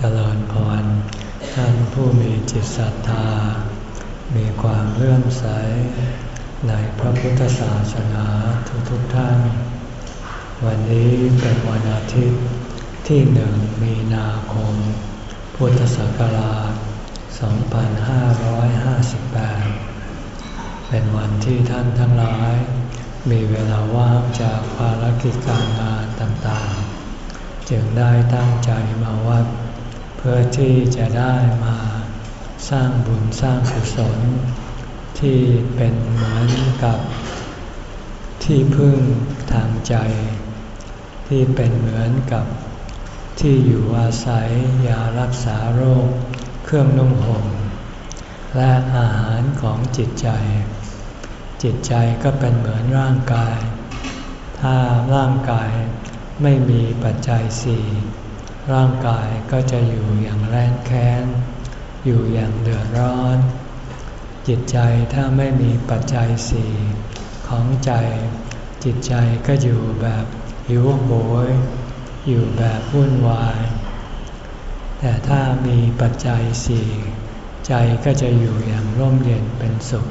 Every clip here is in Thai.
เจริญพรท่านผู้มีจิตศรัทธา มีความเลื่อมใส ในพระพุทธศาสนาทุกๆทท่าน วันนี้เป็นวันอาทิตย์ที่หนึ่งมีนาคม พุทธศักราช 2558 เป็นวันที่ท่านทั้งหลาย มีเวลาว่างจากภารกิจการงานต่างๆ จึงได้ตั้งใจมาวัด เพื่อที่จะได้มาสร้างบุญสร้างกุศล ที่เป็นเหมือนกับที่พึ่งทางใจ ที่เป็นเหมือนกับที่อยู่อาศัยยารักษาโรค เครื่องนุ่งห่มและอาหารของจิตใจ จิตใจก็เป็นเหมือนร่างกาย ถ้าร่างกายไม่มีปัจจัยสี่ ร่างกายก็จะอยู่อย่างแรงแค้น อยู่อย่างเดือดร้อน จิตใจถ้าไม่มีปัจจัยสี่ของใจ จิตใจก็อยู่แบบหิวโหย อยู่แบบวุ่นวาย แต่ถ้ามีปัจจัยสี่ใจก็จะอยู่อย่างร่มเย็นเป็นสุข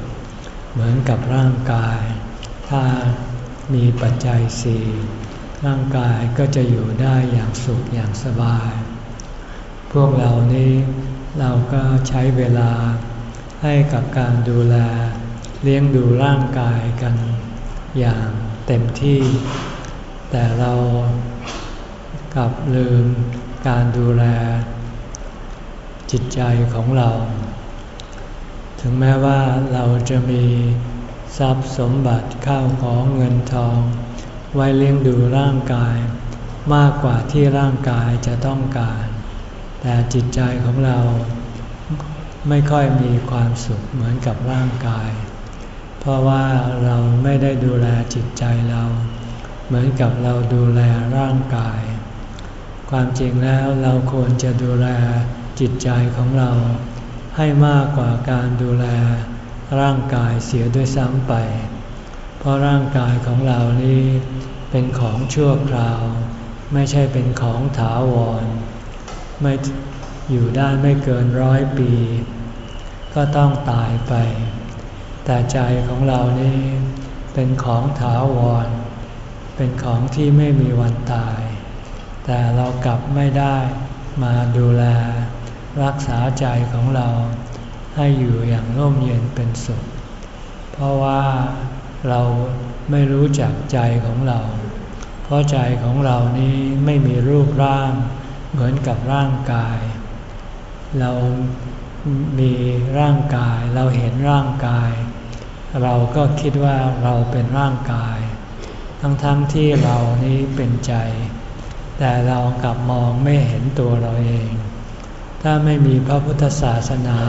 เหมือนกับร่างกาย ถ้ามีปัจจัยสี่ ร่างกายก็จะอยู่ได้อย่างสุขอย่างสบาย พวกเรานี้เราก็ใช้เวลาให้กับการดูแล เลี้ยงดูร่างกายกันอย่างเต็มที่ แต่เรากลับลืมการดูแล จิตใจของเรา ถึงแม้ว่าเราจะมีทรัพย์สมบัติข้าวของเงินทอง ไว้เลี้ยงดูร่างกาย มากกว่าที่ร่างกายจะต้องการ แต่จิตใจของเราไม่ค่อยมีความสุขเหมือนกับร่างกาย เพราะว่าเราไม่ได้ดูแลจิตใจเรา เหมือนกับเราดูแลร่างกาย ความจริงแล้วเราควรจะดูแลจิตใจของเรา ให้มากกว่าการดูแลร่างกายเสียด้วยซ้ำไป เพราะร่างกายของเรานี้เป็นของชั่วคราว ไม่ใช่เป็นของถาวร ไม่อยู่ได้ไม่เกินร้อยปี ก็ต้องตายไป แต่ใจของเรานี่เป็นของถาวร เป็นของที่ไม่มีวันตาย แต่เรากลับไม่ได้มาดูแล รักษาใจของเราให้อยู่อย่างร่มเย็นเป็นสุข เพราะว่า เราไม่รู้จักใจของเรา เพราะใจของเรานี้ไม่มีรูปร่างเหมือนกับร่างกาย เรามีร่างกาย เราเห็นร่างกาย เราก็คิดว่าเราเป็นร่างกาย ทั้งๆทที่เรานี้เป็นใจ แต่เรากลับมองไม่เห็นตัวเราเอง ถ้าไม่มีพระพุทธศาสนา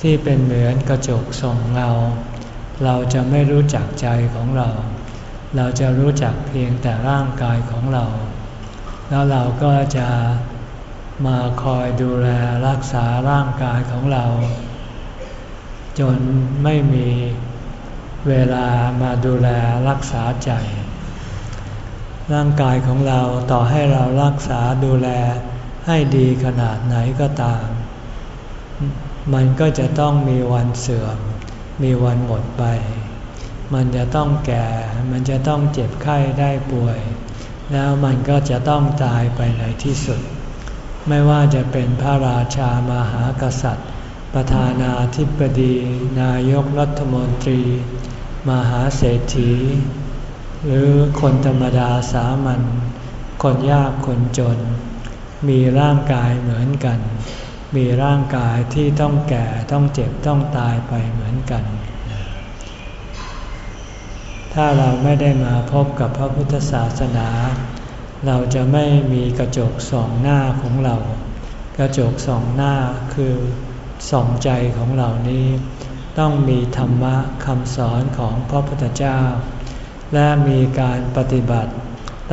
ที่เป็นเหมือนกระจกส่องเงา เราจะไม่รู้จักใจของเรา เราจะรู้จักเพียงแต่ร่างกายของเรา แล้วเราก็จะมาคอยดูแลรักษาร่างกายของเรา จนไม่มีเวลามาดูแลรักษาใจ ร่างกายของเราต่อให้เรารักษาดูแลให้ดีขนาดไหนก็ตาม มันก็จะต้องมีวันเสื่อม มีวันหมดไป มันจะต้องแก่ มันจะต้องเจ็บไข้ได้ป่วย แล้วมันก็จะต้องตายไปในที่สุด ไม่ว่าจะเป็นพระราชามหากษัตริย์ ประธานาธิบดี นายกรัฐมนตรี มหาเศรษฐี หรือคนธรรมดาสามัญคนยากคนจน มีร่างกายเหมือนกัน มีร่างกายที่ต้องแก่ต้องเจ็บต้องตายไปเหมือนกัน ถ้าเราไม่ได้มาพบกับพระพุทธศาสนา เราจะไม่มีกระจกสองหน้าของเรา กระจกสองหน้าคือสองใจของเรานี้ ต้องมีธรรมะคำสอนของพระพุทธเจ้า และมีการปฏิบัติ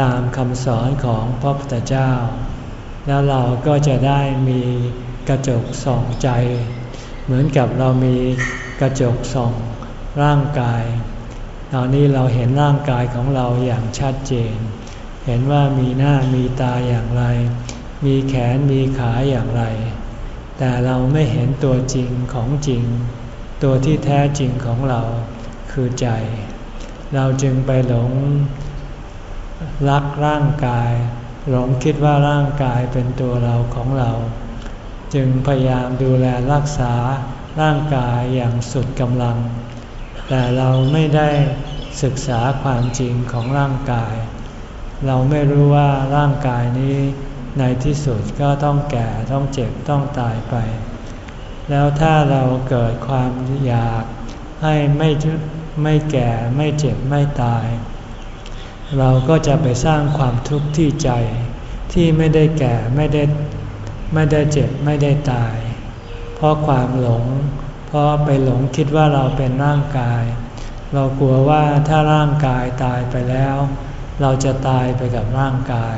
ตามคำสอนของพระพุทธเจ้า แล้วเราก็จะได้มี กระจกส่องใจ เหมือนกับเรามีกระจกส่องร่างกาย ตอนนี้เราเห็นร่างกายของเราอย่างชัดเจน เห็นว่ามีหน้ามีตาอย่างไรมมีแขนมีขาอย่างไร แต่เราไม่เห็นตัวจริงของจริง ตัวที่แท้จริงของเราคือใจ เราจึงไปหลงรักร่างกาย หลงคิดว่าร่างกายเป็นตัวเราของเรา จึงพยายามดูแลรักษาร่างกายอย่างสุดกำลัง แต่เราไม่ได้ศึกษาความจริงของร่างกาย เราไม่รู้ว่าร่างกายนี้ในที่สุดก็ต้องแก่ต้องเจ็บต้องตายไป แล้วถ้าเราเกิดความอยากให้ไม่ไม่แก่ไม่เจ็บไม่ตาย เราก็จะไปสร้างความทุกข์ที่ใจที่ไม่ได้แก่ไม่ได้ ไม่ได้เจ็บไม่ได้ตาย เพราะความหลง เพราะไปหลงคิดว่าเราเป็นร่างกาย เรากลัวว่าถ้าร่างกายตายไปแล้ว เราจะตายไปกับร่างกาย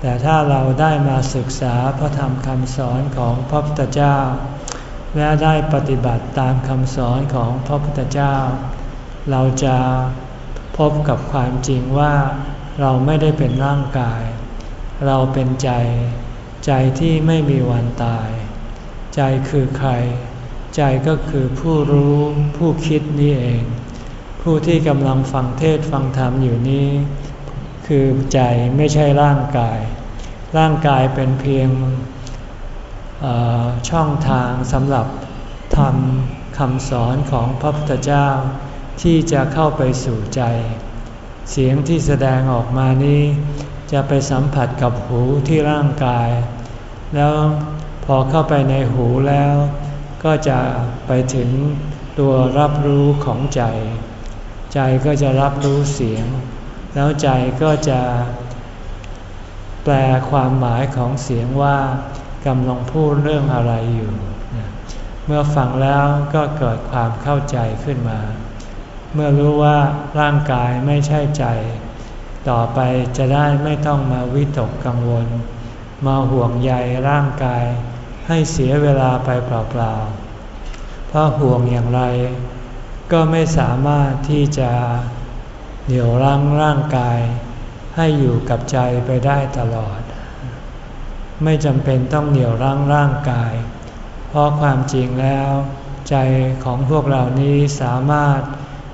แต่ถ้าเราได้มาศึกษาพระธรรมคำสอนของพระพุทธเจ้า และได้ปฏิบัติตามคำสอนของพระพุทธเจ้า เราจะพบกับความจริงว่าเราไม่ได้เป็นร่างกาย เราเป็นใจ ใจที่ไม่มีวันตาย ใจคือใคร ใจก็คือผู้รู้ผู้คิดนี่เอง ผู้ที่กำลังฟังเทศฟังธรรมอยู่นี้ คือใจไม่ใช่ร่างกาย ร่างกายเป็นเพียงช่องทางสำหรับทำคำสอนของพระพุทธเจ้า ที่จะเข้าไปสู่ใจ เสียงที่แสดงออกมานี้ จะไปสัมผัสกับหูที่ร่างกาย แล้วพอเข้าไปในหูแล้ว ก็จะไปถึงตัวรับรู้ของใจ ใจก็จะรับรู้เสียง แล้วใจก็จะแปลความหมายของเสียงว่ากำลังพูดเรื่องอะไรอยู่ เมื่อฟังแล้วก็เกิดความเข้าใจขึ้นมา เมื่อรู้ว่าร่างกายไม่ใช่ใจ ต่อไปจะได้ไม่ต้องมาวิตกกังวล มาห่วงใยร่างกาย ให้เสียเวลาไปเปล่าๆ เพราะห่วงอย่างไร ก็ไม่สามารถที่จะเหนี่ยวรั้งร่างกาย ให้อยู่กับใจไปได้ตลอด ไม่จำเป็นต้องเหนี่ยวรั้งร่างกาย เพราะความจริงแล้ว ใจของพวกเรานี้สามารถ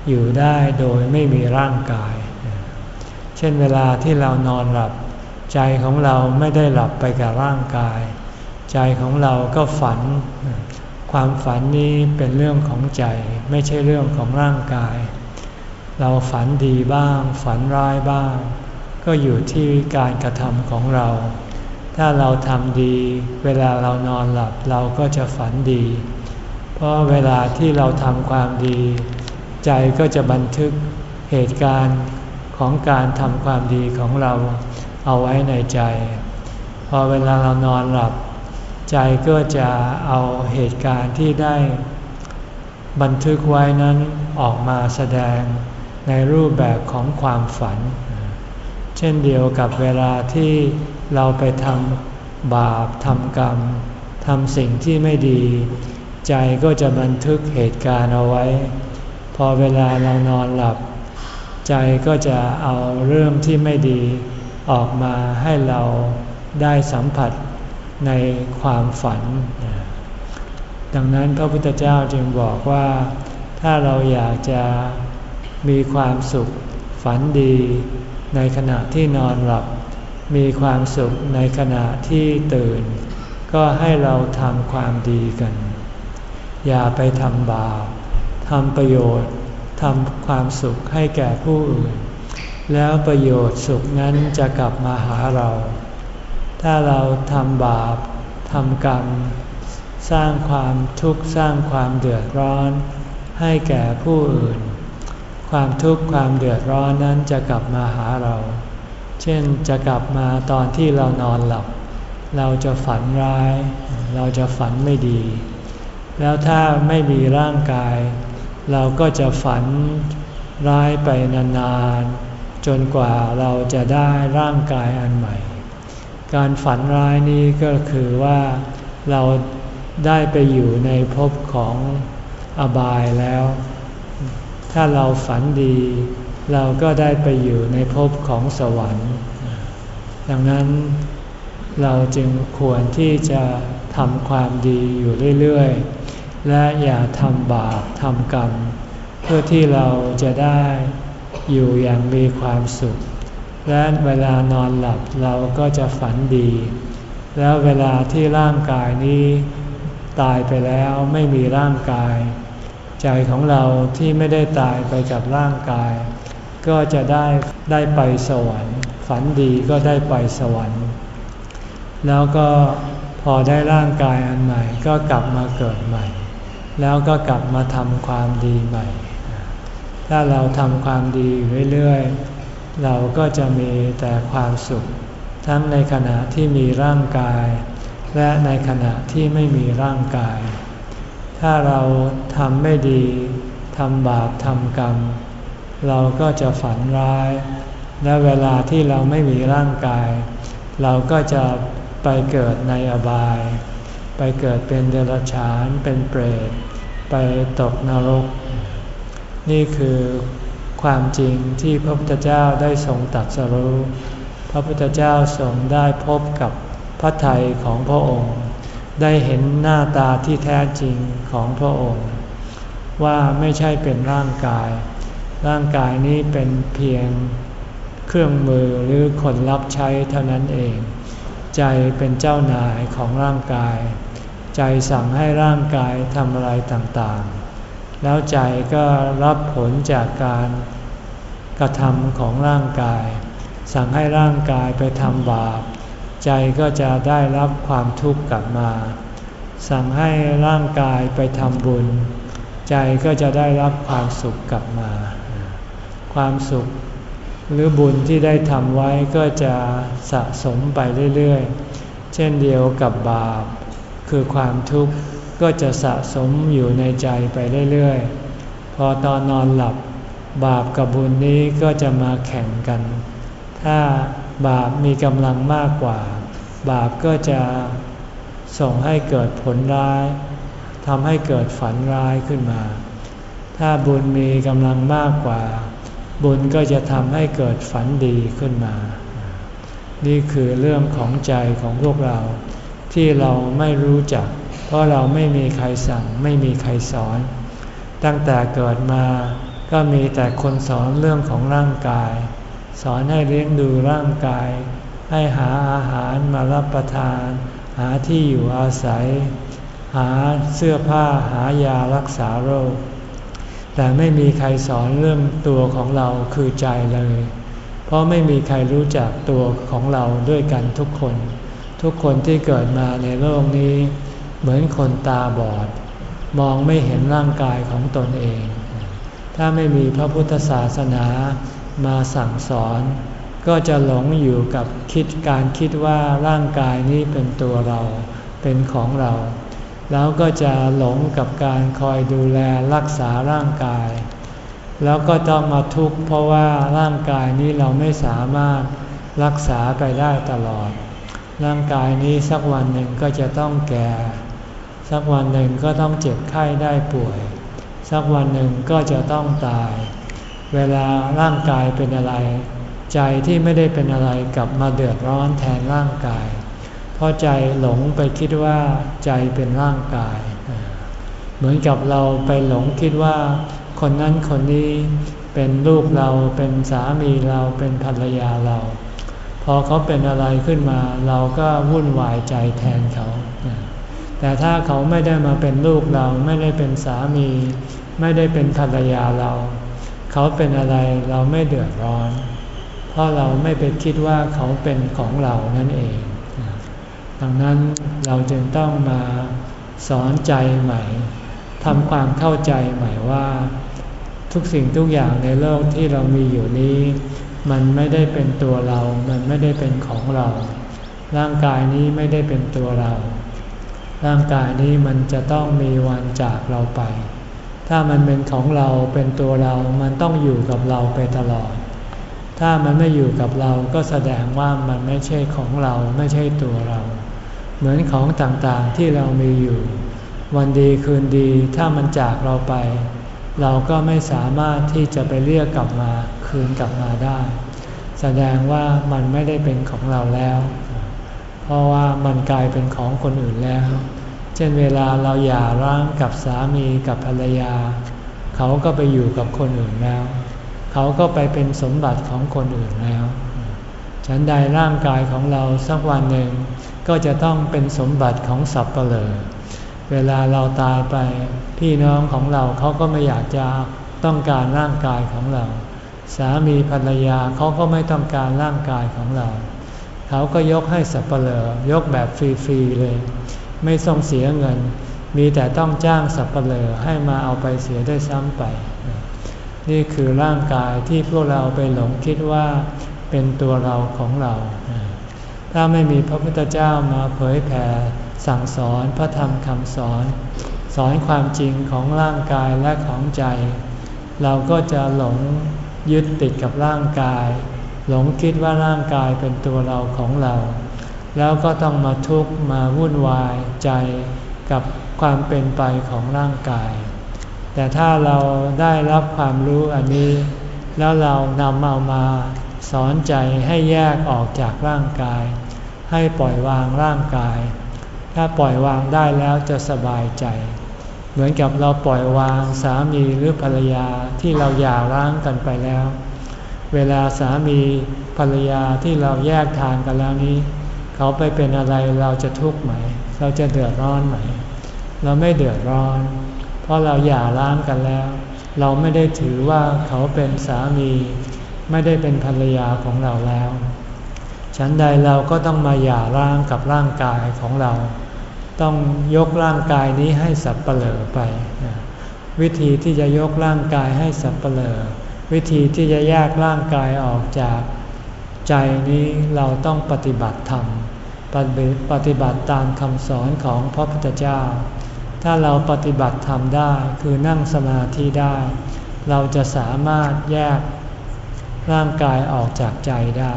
อยู่ได้โดยไม่มีร่างกาย เช่นเวลาที่เรานอนหลับ ใจของเราไม่ได้หลับไปกับร่างกาย ใจของเราก็ฝัน ความฝันนี้เป็นเรื่องของใจไม่ใช่เรื่องของร่างกาย เราฝันดีบ้าง ฝันร้ายบ้าง ก็อยู่ที่การกระทำของเรา ถ้าเราทำดี เวลาเรานอนหลับเราก็จะฝันดี เพราะเวลาที่เราทำความดี ใจก็จะบันทึกเหตุการณ์ ของการทำความดีของเราเอาไว้ในใจ พอเวลาเรานอนหลับ ใจก็จะเอาเหตุการณ์ที่ได้ บันทึกไว้นั้นออกมาแสดงในรูปแบบของความฝัน เช่นเดียวกับเวลาที่เราไปทำบาปทำกรรมทำสิ่งที่ไม่ดี ใจก็จะบันทึกเหตุการณ์เอาไว้ พอเวลาเรานอนหลับ ใจก็จะเอาเรื่องที่ไม่ดีออกมาให้เราได้สัมผัสในความฝัน ดังนั้นพระพุทธเจ้าจึงบอกว่า ถ้าเราอยากจะมีความสุขฝันดีในขณะที่นอนหลับ มีความสุขในขณะที่ตื่น ก็ให้เราทำความดีกัน อย่าไปทำบาปทำประโยชน์ ทำความสุขให้แก่ผู้อื่น แล้วประโยชน์สุขนั้นจะกลับมาหาเรา ถ้าเราทำบาปทำกรรม สร้างความทุกข์สร้างความเดือดร้อน ให้แก่ผู้อื่น ความทุกข์ความเดือดร้อนนั้นจะกลับมาหาเรา เช่นจะกลับมาตอนที่เรานอนหลับ เราจะฝันร้าย เราจะฝันไม่ดี แล้วถ้าไม่มีร่างกาย เราก็จะฝันร้ายไปนานๆ จนกว่าเราจะได้ร่างกายอันใหม่ การฝันร้ายนี้ก็คือว่าเราได้ไปอยู่ในภพของอบายแล้ว ถ้าเราฝันดี เราก็ได้ไปอยู่ในภพของสวรรค์ ดังนั้นเราจึงควรที่จะทำความดีอยู่เรื่อยๆ และอย่าทำบาปทำกรรม เพื่อที่เราจะได้อยู่อย่างมีความสุข และเวลานอนหลับเราก็จะฝันดี แล้วเวลาที่ร่างกายนี้ตายไปแล้วไม่มีร่างกาย ใจของเราที่ไม่ได้ตายไปกับร่างกาย ก็จะได้ได้ไปสวรรค์ ฝันดีก็ได้ไปสวรรค์ แล้วก็พอได้ร่างกายอันใหม่ก็กลับมาเกิดใหม่ แล้วก็กลับมาทำความดีใหม่ ถ้าเราทำความดีเรื่อยๆ เราก็จะมีแต่ความสุข ทั้งในขณะที่มีร่างกาย และในขณะที่ไม่มีร่างกาย ถ้าเราทำไม่ดีทำบาปทำกรรม เราก็จะฝันร้าย และเวลาที่เราไม่มีร่างกาย เราก็จะไปเกิดในอบาย ไปเกิดเป็นเดรัจฉานเป็นเปรต ไปตกนรก นี่คือความจริงที่พระพุทธเจ้าได้ทรงตัดสรู้ พระพุทธเจ้าทรงได้พบกับพระทัยของพระองค์ ได้เห็นหน้าตาที่แท้จริงของพระองค์ ว่าไม่ใช่เป็นร่างกาย ร่างกายนี้เป็นเพียงเครื่องมือหรือคนรับใช้เท่านั้นเอง ใจเป็นเจ้านายของร่างกาย ใจสั่งให้ร่างกายทำอะไรต่างๆ แล้วใจก็รับผลจากการกระทำของร่างกาย สั่งให้ร่างกายไปทำบาป ใจก็จะได้รับความทุกข์กลับมา สั่งให้ร่างกายไปทำบุญ ใจก็จะได้รับความสุขกลับมา ความสุขหรือบุญที่ได้ทำไว้ก็จะสะสมไปเรื่อยๆ เช่นเดียวกับบาป คือความทุกข์ก็จะสะสมอยู่ในใจไปเรื่อยๆ พอตอนนอนหลับบาปกับบุญนี้ก็จะมาแข่งกัน ถ้าบาปมีกำลังมากกว่า บาปก็จะส่งให้เกิดผลร้ายทำให้เกิดฝันร้ายขึ้นมา ถ้าบุญมีกำลังมากกว่า บุญก็จะทำให้เกิดฝันดีขึ้นมา นี่คือเรื่องของใจของพวกเรา ที่เราไม่รู้จัก เพราะเราไม่มีใครสั่งไม่มีใครสอน ตั้งแต่เกิดมาก็มีแต่คนสอนเรื่องของร่างกาย สอนให้เลี้ยงดูร่างกาย ให้หาอาหารมารับประทาน หาที่อยู่อาศัย หาเสื้อผ้าหายารักษาโรค แต่ไม่มีใครสอนเรื่องตัวของเราคือใจเลย เพราะไม่มีใครรู้จักตัวของเราด้วยกันทุกคน ทุกคนที่เกิดมาในโลกนี้ เหมือนคนตาบอด มองไม่เห็นร่างกายของตนเอง ถ้าไม่มีพระพุทธศาสนามาสั่งสอน ก็จะหลงอยู่กับคิดการคิดว่าร่างกายนี้เป็นตัวเราเป็นของเรา แล้วก็จะหลงกับการคอยดูแลรักษาร่างกาย แล้วก็ต้องมาทุกข์เพราะว่าร่างกายนี้เราไม่สามารถรักษาไปได้ตลอด ร่างกายนี้สักวันหนึ่งก็จะต้องแก่ สักวันหนึ่งก็ต้องเจ็บไข้ได้ป่วย สักวันหนึ่งก็จะต้องตาย เวลาร่างกายเป็นอะไร ใจที่ไม่ได้เป็นอะไรกลับมาเดือดร้อนแทนร่างกาย เพราะใจหลงไปคิดว่าใจเป็นร่างกาย เหมือนกับเราไปหลงคิดว่า คนนั้นคนนี้เป็นลูกเราเป็นสามีเราเป็นภรรยาเรา อเขาเป็นอะไรขึ้นมา เราก็วุ่นวายใจแทนเขา แต่ถ้าเขาไม่ได้มาเป็นลูกเราไม่ได้เป็นสามี ไม่ได้เป็นภรรยาเรา เขาเป็นอะไรเราไม่เดือดร้อน เพราะเราไม่ไปคิดว่าเขาเป็นของเรานั่นเอง ดังนั้นเราจึงต้องมาสอนใจใหม่ทำความเข้าใจใหม่ว่า ทุกสิ่งทุกอย่างในโลกที่เรามีอยู่นี้ มันไม่ได้เป็นตัวเรา มันไม่ได้เป็นของเรา ร่างกายนี้ไม่ได้เป็นตัวเรา ร่างกายนี้มันจะต้องมีวันจากเราไป ถ้ามันเป็นของเราเป็นตัวเรา มันต้องอยู่กับเราไปตลอด ถ้ามันไม่อยู่กับเราก็แสดงว่ามันไม่ใช่ของเราไม่ใช่ตัวเรา เหมือนของต่างๆที่เรามีอยู่ วันดีคืนดีถ้ามันจากเราไป เราก็ไม่สามารถที่จะไปเรียกกลับมา คืนกลับมาได้ แสดงว่ามันไม่ได้เป็นของเราแล้ว เพราะว่ามันกลายเป็นของคนอื่นแล้ว เช่นเวลาเราหย่าร้างกับสามีกับภรรยา เขาก็ไปอยู่กับคนอื่นแล้ว เขาก็ไปเป็นสมบัติของคนอื่นแล้ว ฉันใดร่างกายของเราสักวันหนึ่ง ก็จะต้องเป็นสมบัติของสับเปลอเวลาเราตายไปพี่น้องของเราเขาก็ไม่อยากจะต้องการร่างกายของเรา สามีภรรยาเขาก็ไม่ต้องการร่างกายของเรา เขาก็ยกให้สับเปลอยกแบบฟรีๆเลย ไม่ต้องเสียเงิน มีแต่ต้องจ้างสับเปลอให้มาเอาไปเสียได้ซ้ำไป นี่คือร่างกายที่พวกเราไปหลงคิดว่าเป็นตัวเราของเรา ถ้าไม่มีพระพุทธเจ้ามาเผยแผ่สั่งสอนพระธรรมคำสอน สอนความจริงของร่างกายและของใจ เราก็จะหลง ยึดติดกับร่างกาย หลงคิดว่าร่างกายเป็นตัวเราของเรา แล้วก็ต้องมาทุกข์มาวุ่นวายใจกับความเป็นไปของร่างกาย แต่ถ้าเราได้รับความรู้อันนี้ แล้วเรานำเอามาสอนใจให้แยกออกจากร่างกาย ให้ปล่อยวางร่างกาย ถ้าปล่อยวางได้แล้วจะสบายใจ เหมือนกับเราปล่อยวางสามีหรือภรรยาที่เราหย่าร้างกันไปแล้ว เวลาสามีภรรยาที่เราแยกทางกันแล้วนี้ เขาไปเป็นอะไรเราจะทุกข์ไหม เราจะเดือดร้อนไหม เราไม่เดือดร้อน เพราะเราหย่าร้างกันแล้ว เราไม่ได้ถือว่าเขาเป็นสามี ไม่ได้เป็นภรรยาของเราแล้ว ฉันใดเราก็ต้องมาหย่าร้างกับร่างกายของเรา ต้องยกร่างกายนี้ให้สับเปลอไป วิธีที่จะยกร่างกายให้สับเปลอวิธีที่จะแยกร่างกายออกจากใจนี้เราต้องปฏิบัติธรรมปฏิบัติตามคำสอนของพระพุทธเจ้า ถ้าเราปฏิบัติธรรมได้คือนั่งสมาธิได้ เราจะสามารถแยกร่างกายออกจากใจได้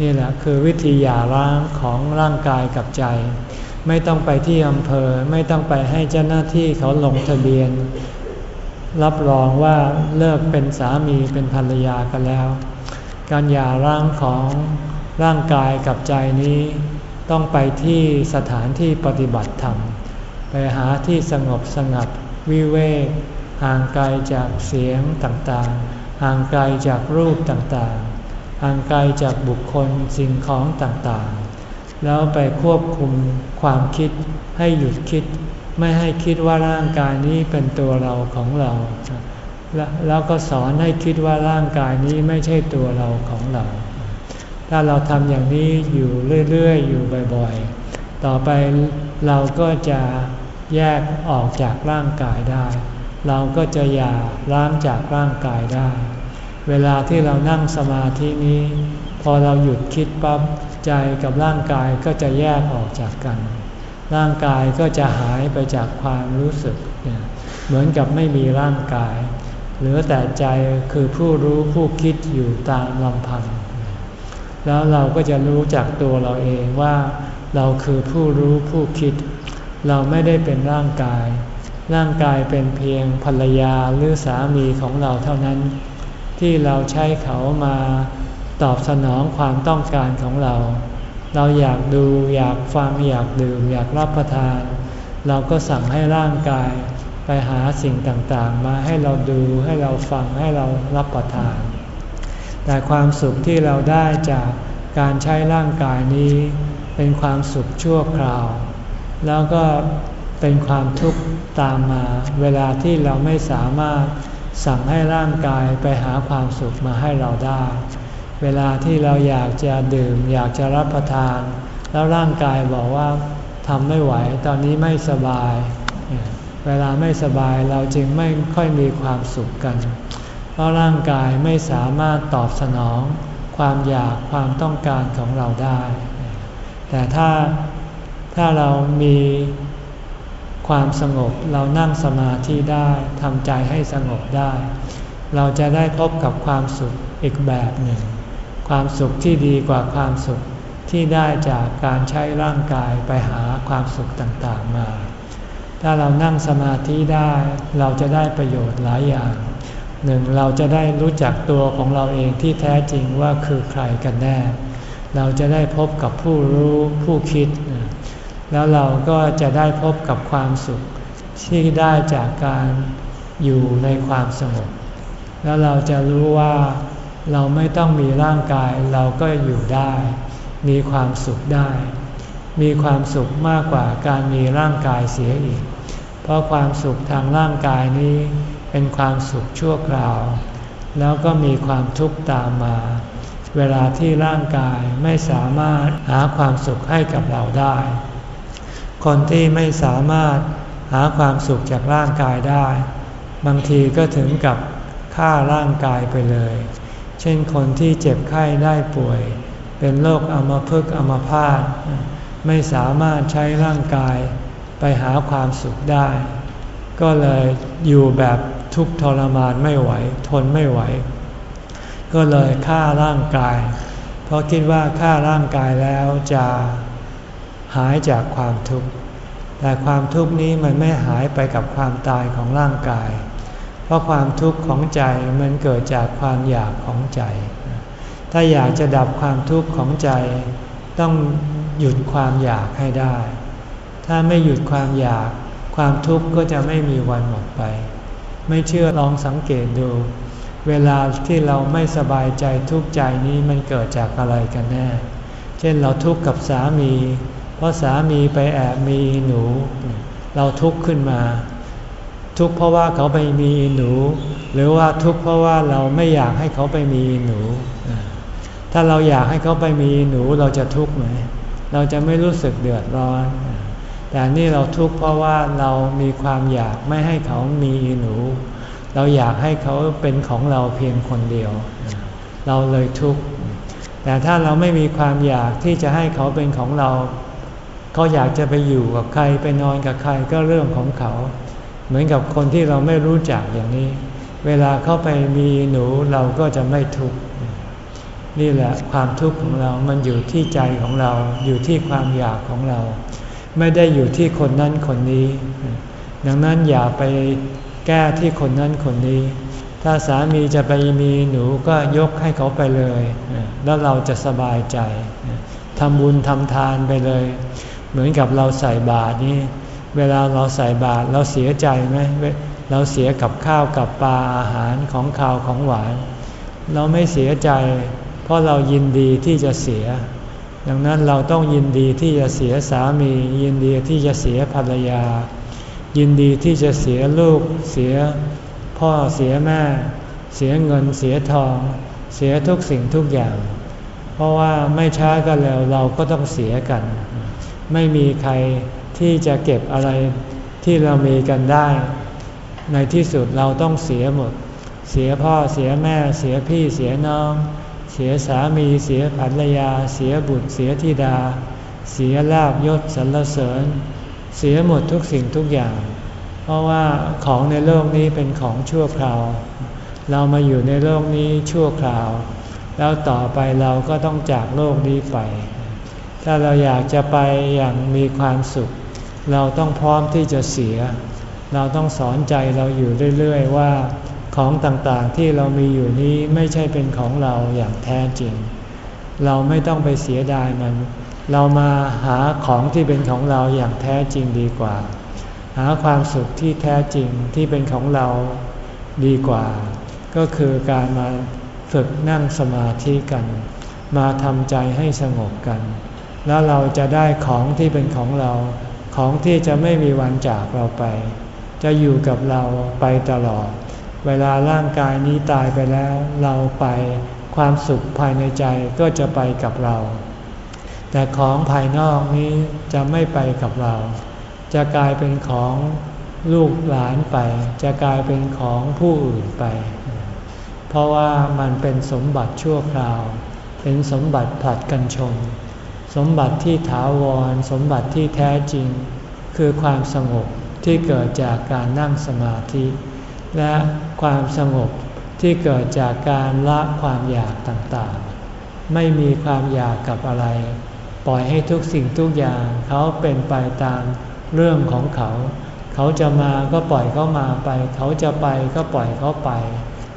นี่แหละคือวิธีหย่าร้างของร่างกายกับใจ ไม่ต้องไปที่อำเภอ ไม่ต้องไปให้เจ้าหน้าที่เขาลงทะเบียน รับรองว่าเลิกเป็นสามีเป็นภรรยากันแล้ว การหย่าร้างของร่างกายกับใจนี้ ต้องไปที่สถานที่ปฏิบัติธรรม ไปหาที่สงบสงัดวิเวกห่างไกลจากเสียงต่างๆ ห่างไกลจากรูปต่างๆ ห่างไกลจากบุคคลสิ่งของต่างๆ แล้วไปควบคุมความคิดให้หยุดคิด ไม่ให้คิดว่าร่างกายนี้เป็นตัวเราของเรา แล้วก็สอนให้คิดว่าร่างกายนี้ไม่ใช่ตัวเราของเรา ถ้าเราทำอย่างนี้อยู่เรื่อย ๆ อยู่บ่อยๆ ต่อไปเราก็จะแยกออกจากร่างกายได้ เราก็จะหย่าล้างจากร่างกายได้ เวลาที่เรานั่งสมาธินี้ อเราหยุดคิดปั๊บใจกับร่างกายก็จะแยกออกจากกัน ร่างกายก็จะหายไปจากความรู้สึก เหมือนกับไม่มีร่างกาย เหลือแต่ใจคือผู้รู้ผู้คิดอยู่ตามลำพัง แล้วเราก็จะรู้จักตัวเราเองว่า เราคือผู้รู้ผู้คิด เราไม่ได้เป็นร่างกาย ร่างกายเป็นเพียงภรรยาหรือสามีของเราเท่านั้น ที่เราใช้เขามา ตอบสนองความต้องการของเรา เราอยากดูอยากฟังอยากดื่มอยากรับประทาน เราก็สั่งให้ร่างกายไปหาสิ่งต่างๆ มาให้เราดูให้เราฟังให้เรารับประทาน แต่ความสุขที่เราได้จากการใช้ร่างกายนี้ เป็นความสุขชั่วคราว แล้วก็เป็นความทุกข์ตามมา เวลาที่เราไม่สามารถสั่งให้ร่างกายไปหาความสุขมาให้เราได้ เวลาที่เราอยากจะดื่ม อยากจะรับประทาน แล้วร่างกายบอกว่าทำไม่ไหวตอนนี้ไม่สบาย เวลาไม่สบายเราจึงไม่ค่อยมีความสุขกัน เพราะร่างกายไม่สามารถตอบสนอง ความอยากความต้องการของเราได้ แต่ถ้าถ้าเรามีความสงบเรานั่งสมาธิได้ทำใจให้สงบได้ เราจะได้พบกับความสุขอีกแบบหนึ่ง ความสุขที่ดีกว่าความสุขที่ได้จากการใช้ร่างกายไปหาความสุขต่างๆมา ถ้าเรานั่งสมาธิได้เราจะได้ประโยชน์หลายอย่าง หนึ่งเราจะได้รู้จักตัวของเราเองที่แท้จริงว่าคือใครกันแน่ เราจะได้พบกับผู้รู้ผู้คิด แล้วเราก็จะได้พบกับความสุขที่ได้จากการอยู่ในความสงบ แล้วเราจะรู้ว่า เราไม่ต้องมีร่างกายเราก็อยู่ได้ มีความสุขได้ มีความสุขมากกว่าการมีร่างกายเสียอีก เพราะความสุขทางร่างกายนี้เป็นความสุขชั่วคราว แล้วก็มีความทุกข์ตามมา เวลาที่ร่างกายไม่สามารถหาความสุขให้กับเราได้ คนที่ไม่สามารถหาความสุขจากร่างกายได้ บางทีก็ถึงกับฆ่าร่างกายไปเลย เช่นคนที่เจ็บไข้ได้ป่วย เป็นโรคอัมพฤกษ์อัมพาตไม่สามารถใช้ร่างกายไปหาความสุขได้ ก็เลยอยู่แบบทุกทรมานไม่ไหว ทนไม่ไหว ก็เลยฆ่าร่างกาย เพราะคิดว่าฆ่าร่างกายแล้วจะหายจากความทุกข์แต่ความทุกข์นี้มันไม่หายไปกับความตายของร่างกาย เพราะความทุกข์ของใจมันเกิดจากความอยากของใจ ถ้าอยากจะดับความทุกข์ของใจ ต้องหยุดความอยากให้ได้ ถ้าไม่หยุดความอยาก ความทุกข์ก็จะไม่มีวันหมดไป ไม่เชื่อลองสังเกตดู เวลาที่เราไม่สบายใจทุกข์ใจนี้มันเกิดจากอะไรกันแน่ เช่นเราทุกข์กับสามี เพราะสามีไปแอบมีหนู เราทุกข์ขึ้นมา ทุกข์เพราะว่าเขาไปมีหนู หรือว่าทุกข์เพราะว่าเราไม่อยากให้เขาไปมีหนู ถ้าเราอยากให้เขาไปมีหนูเราจะทุกข์ไหมเราจะไม่รู้สึกเดือดร้อน แต่นี่เราทุกข์เพราะว่าเรามีความอยากไม่ให้เขามีหนู เราอยากให้เขาเป็นของเราเพียงคนเดียว เราเลยทุกข์ แต่ถ้าเราไม่มีความอยากที่จะให้เขาเป็นของเรา เขาอยากจะไปอยู่กับใครไปนอนกับใครก็เรื่องของเขา เหมือนกับคนที่เราไม่รู้จักอย่างนี้ เวลาเข้าไปมีหนูเราก็จะไม่ทุกข์นี่แหละความทุกข์ของเรา มันอยู่ที่ใจของเรา อยู่ที่ความอยากของเรา ไม่ได้อยู่ที่คนนั้นคนนี้ ดังนั้นอย่าไปแก้ที่คนนั้นคนนี้ ถ้าสามีจะไปมีหนูก็ยกให้เขาไปเลย แล้วเราจะสบายใจ ทำบุญทำทานไปเลย เหมือนกับเราใส่บาตรนี่ เวลาเราใส่บาตรเราเสียใจไหมเราเสียกับข้าวกับปลาอาหารของข้าวของหวาน เราไม่เสียใจ เพราะเรายินดีที่จะเสีย ดังนั้นเราต้องยินดีที่จะเสียสามี ยินดีที่จะเสียภรรยา ยินดีที่จะเสียลูกเสีย พ่อเสียแม่ เสียเงินเสียทอง เสียทุกสิ่งทุกอย่าง เพราะว่าไม่ช้าก็แล้วเราก็ต้องเสียกัน ไม่มีใคร ที่จะเก็บอะไรที่เรามีกันได้ ในที่สุดเราต้องเสียหมด เสียพ่อเสียแม่เสียพี่เสียน้อง เสียสามีเสียภรรยา เสียบุตรเสียธิดา เสียลาบยศสรรเสริญ เสียหมดทุกสิ่งทุกอย่าง เพราะว่าของในโลกนี้เป็นของชั่วคราว เรามาอยู่ในโลกนี้ชั่วคราว แล้วต่อไปเราก็ต้องจากโลกนี้ไป ถ้าเราอยากจะไปอย่างมีความสุข เราต้องพร้อมที่จะเสีย เราต้องสอนใจเราอยู่เรื่อยๆ ว่าของต่างๆที่เรามีอยู่นี้ไม่ใช่เป็นของเราอย่างแท้จริง เราไม่ต้องไปเสียดายมัน เรามาหาของที่เป็นของเราอย่างแท้จริงดีกว่า หาความสุขที่แท้จริงที่เป็นของเราดีกว่า ก็คือการมาฝึกนั่งสมาธิกัน มาทำใจให้สงบกัน แล้วเราจะได้ของที่เป็นของเรา ของที่จะไม่มีวันจากเราไป จะอยู่กับเราไปตลอด เวลาร่างกายนี้ตายไปแล้วเราไปความสุขภายในใจก็จะไปกับเรา แต่ของภายนอกนี้จะไม่ไปกับเรา จะกลายเป็นของลูกหลานไป จะกลายเป็นของผู้อื่นไป เพราะว่ามันเป็นสมบัติชั่วคราว เป็นสมบัติผลัดกันชม สมบัติที่ถาวร สมบัติที่แท้จริง คือความสงบที่เกิดจากการนั่งสมาธิ และความสงบที่เกิดจากการละความอยากต่างๆ ไม่มีความอยากกับอะไร ปล่อยให้ทุกสิ่งทุกอย่างเขาเป็นไปตามเรื่องของเขา เขาจะมาก็ปล่อยเขามาไป เขาจะไปก็ปล่อยเขาไป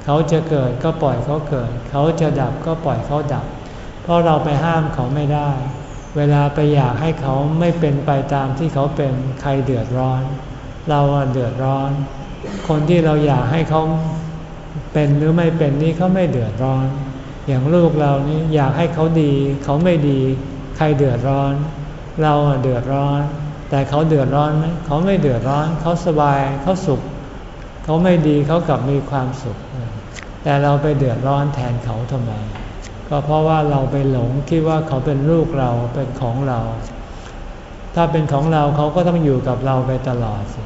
เขาจะเกิดก็ปล่อยเขาเกิด เขาจะดับก็ปล่อยเขาดับ เพราะราะเราไปห้ามเขาไม่ได้ เวลาไปอยากให้เขาไม่เป็นไปตามที่เขาเป็นใครเดือดร้อน เราเดือดร้อน คนที่เราอยากให้เขาเป็นหรือไม่เป็นนี่เขาไม่เดือดร้อน อย่างลูกเรานี่อยากให้เขาดี เขาไม่ดี ใครเดือดร้อน เราเดือดร้อน แต่เขาเดือดร้อนไหมเขาไม่เดือดร้อน เขาสบายเขาสุข เขาไม่ดีเขากลับมีความสุข แต่เราไปเดือดร้อนแทนเขาทำไม ก็เพราะว่าเราไปหลงคิดว่าเขาเป็นลูกเราเป็นของเรา ถ้าเป็นของเราเขาก็ต้องอยู่กับเราไปตลอดสิ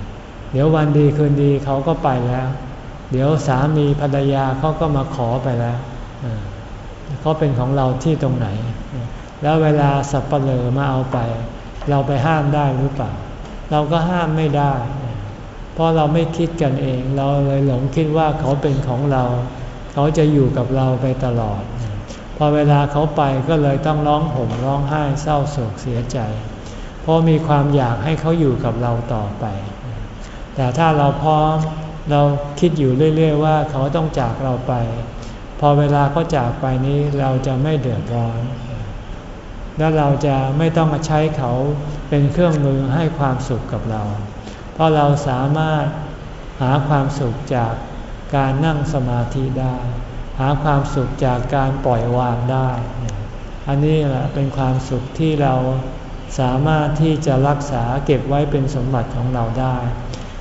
เดี๋ยววันดีคืนดีเขาก็ไปแล้ว เดี๋ยวสามีภรรยาเขาก็มาขอไปแล้วเขาเป็นของเราที่ตรงไหน แล้วเวลาสับเปลือมาเอาไป เราไปห้ามได้หรือเปล่า เราก็ห้ามไม่ได้ เพราะเราไม่คิดกันเอง เราเลยหลงคิดว่าเขาเป็นของเรา เขาจะอยู่กับเราไปตลอด พอเวลาเขาไปก็เลยต้องร้องห่มร้องไห้เศร้าโศกเสียใจ เพราะมีความอยากให้เขาอยู่กับเราต่อไป แต่ถ้าเราพร้อมเราคิดอยู่เรื่อย ๆ ว่าเขาต้องจากเราไป พอเวลาเขาจากไปนี้เราจะไม่เดือดร้อน และเราจะไม่ต้องมาใช้เขาเป็นเครื่องมือให้ความสุขกับเรา เพราะเราสามารถหาความสุขจากการนั่งสมาธิได้ หาความสุขจากการปล่อยวางได้ อันนี้แหละเป็นความสุขที่เราสามารถที่จะรักษาเก็บไว้เป็นสมบัติของเราได้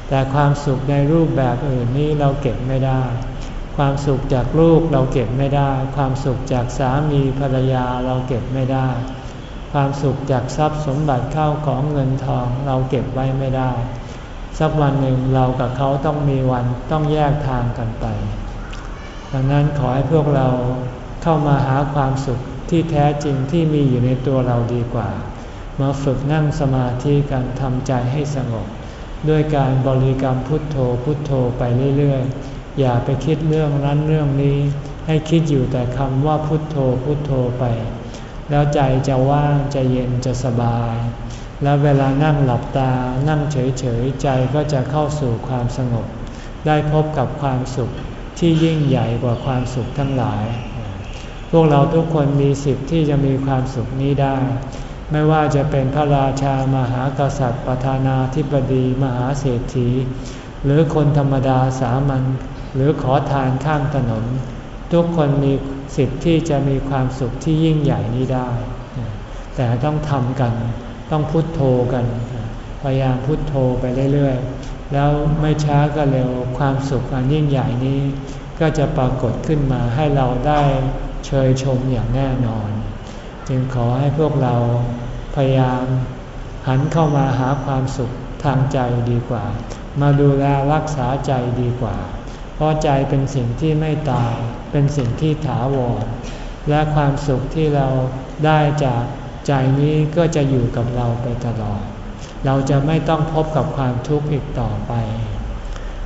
แต่ความสุขในรูปแบบอื่นนี้เราเก็บไม่ได้ ความสุขจากลูกเราเก็บไม่ได้ ความสุขจากสามีภรรยาเราเก็บไม่ได้ ความสุขจากทรัพย์สมบัติเข้าของเงินทองเราเก็บไว้ไม่ได้ สักวันหนึ่งเรากับเขาต้องมีวันต้องแยกทางกันไป ดังนั้นขอให้พวกเราเข้ามาหาความสุขที่แท้จริงที่มีอยู่ในตัวเราดีกว่า มาฝึกนั่งสมาธิกันทำใจให้สงบ ด้วยการบริกรรมพุทโธพุทโธไปเรื่อยๆ อย่าไปคิดเรื่องนั้นเรื่องนี้ ให้คิดอยู่แต่คำว่าพุทโธพุทโธไป แล้วใจจะว่างจะเย็นจะสบาย แล้วเวลานั่งหลับตานั่งเฉยๆ ใจก็จะเข้าสู่ความสงบ ได้พบกับความสุข ที่ยิ่งใหญ่กว่าความสุขทั้งหลาย พวกเราทุกคนมีสิทธิ์ที่จะมีความสุขนี้ได้ ไม่ว่าจะเป็นพระราชามหากษัตริย์ ประธานาธิบดีมหาเศรษฐี หรือคนธรรมดาสามัญหรือขอทานข้ามถนน ทุกคนมีสิทธิ์ที่จะมีความสุขที่ยิ่งใหญ่นี้ได้ แต่ต้องทำกัน ต้องพุทโธกัน พยายามพุทโธไปเรื่อยๆ แล้วไม่ช้าก็เร็ว ความสุขอันยิ่งใหญ่นี้ ก็จะปรากฏขึ้นมาให้เราได้เชยชมอย่างแน่นอน จึงขอให้พวกเราพยายามหันเข้ามาหาความสุขทางใจดีกว่า มาดูแลรักษาใจดีกว่า เพราะใจเป็นสิ่งที่ไม่ตาย เป็นสิ่งที่ถาวร และความสุขที่เราได้จากใจนี้ก็จะอยู่กับเราไปตลอด เราจะไม่ต้องพบกับความทุกข์อีกต่อไป